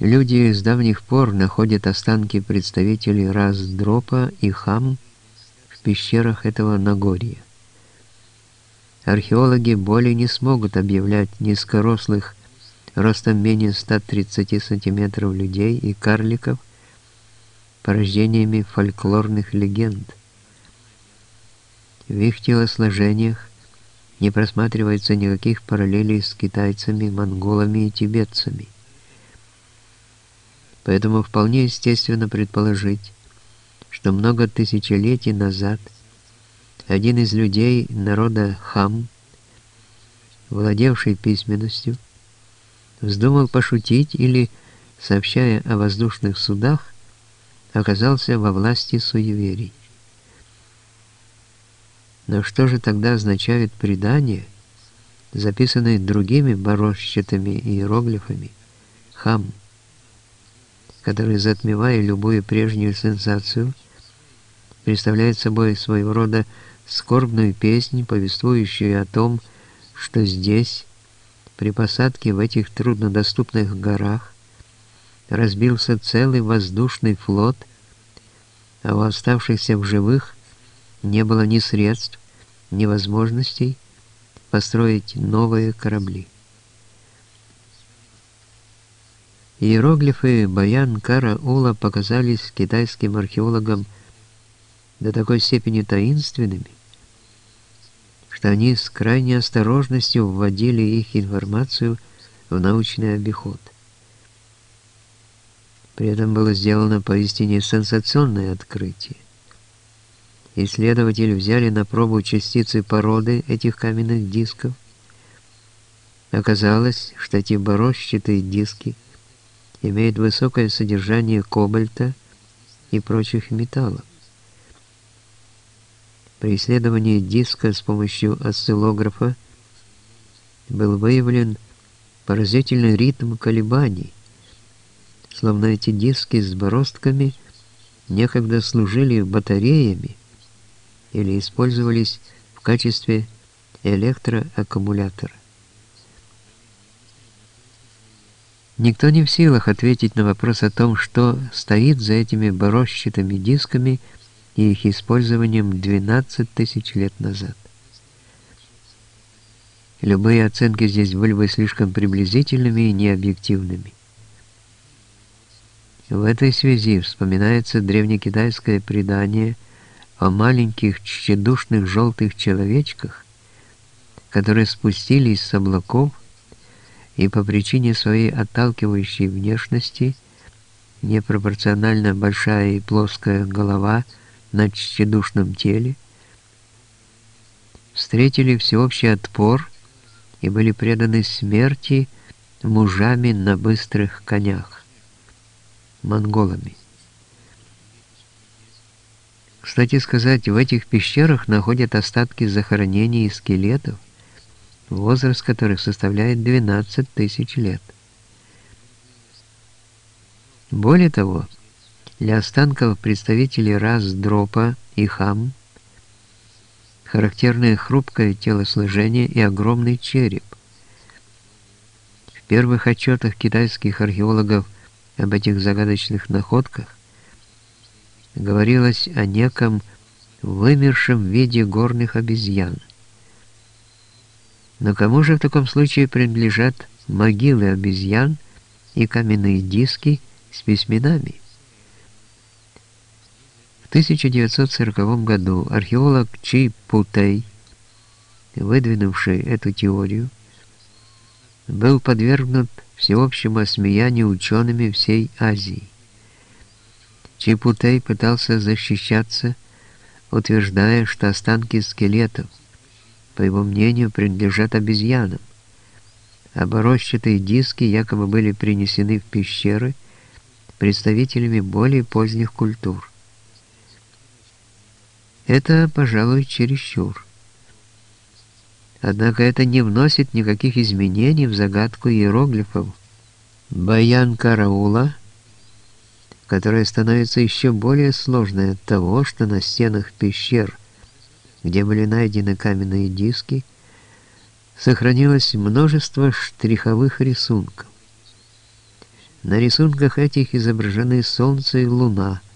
Люди с давних пор находят останки представителей Раздропа и Хам в пещерах этого Нагорья. Археологи более не смогут объявлять низкорослых, ростом менее 130 сантиметров людей и карликов порождениями фольклорных легенд. В их телосложениях не просматривается никаких параллелей с китайцами, монголами и тибетцами. Поэтому вполне естественно предположить, что много тысячелетий назад один из людей народа Хам, владевший письменностью, вздумал пошутить или, сообщая о воздушных судах, оказался во власти суеверий. Но что же тогда означает предание, записанное другими борозчатыми иероглифами «хам», который, затмевая любую прежнюю сенсацию, представляет собой своего рода скорбную песнь, повествующую о том, что здесь, при посадке в этих труднодоступных горах, разбился целый воздушный флот, а у оставшихся в живых не было ни средств, ни возможностей построить новые корабли. Иероглифы Баян-Кара-Ула показались китайским археологам до такой степени таинственными, что они с крайней осторожностью вводили их информацию в научный обиход. При этом было сделано поистине сенсационное открытие. Исследователи взяли на пробу частицы породы этих каменных дисков. Оказалось, что эти борозчатые диски – имеет высокое содержание кобальта и прочих металлов. При исследовании диска с помощью осциллографа был выявлен поразительный ритм колебаний, словно эти диски с бороздками некогда служили батареями или использовались в качестве электроаккумулятора. Никто не в силах ответить на вопрос о том, что стоит за этими борозчатыми дисками и их использованием 12 тысяч лет назад. Любые оценки здесь были бы слишком приблизительными и необъективными. В этой связи вспоминается древнекитайское предание о маленьких тщедушных желтых человечках, которые спустились с облаков и по причине своей отталкивающей внешности, непропорционально большая и плоская голова на тщедушном теле, встретили всеобщий отпор и были преданы смерти мужами на быстрых конях, монголами. Кстати сказать, в этих пещерах находят остатки захоронений и скелетов, возраст которых составляет 12 тысяч лет. Более того, для останков представителей рас Дропа и Хам характерное хрупкое телосложение и огромный череп. В первых отчетах китайских археологов об этих загадочных находках говорилось о неком вымершем виде горных обезьян – но кому же в таком случае принадлежат могилы обезьян и каменные диски с письменами? В 1940 году археолог Чи Путей, выдвинувший эту теорию, был подвергнут всеобщему осмеянию учеными всей Азии. Чипутей пытался защищаться, утверждая, что останки скелетов – по его мнению, принадлежат обезьянам. Оборощатые диски якобы были принесены в пещеры представителями более поздних культур. Это, пожалуй, чересчур. Однако это не вносит никаких изменений в загадку иероглифов. Баян Караула, которая становится еще более сложной от того, что на стенах пещер – где были найдены каменные диски, сохранилось множество штриховых рисунков. На рисунках этих изображены Солнце и Луна –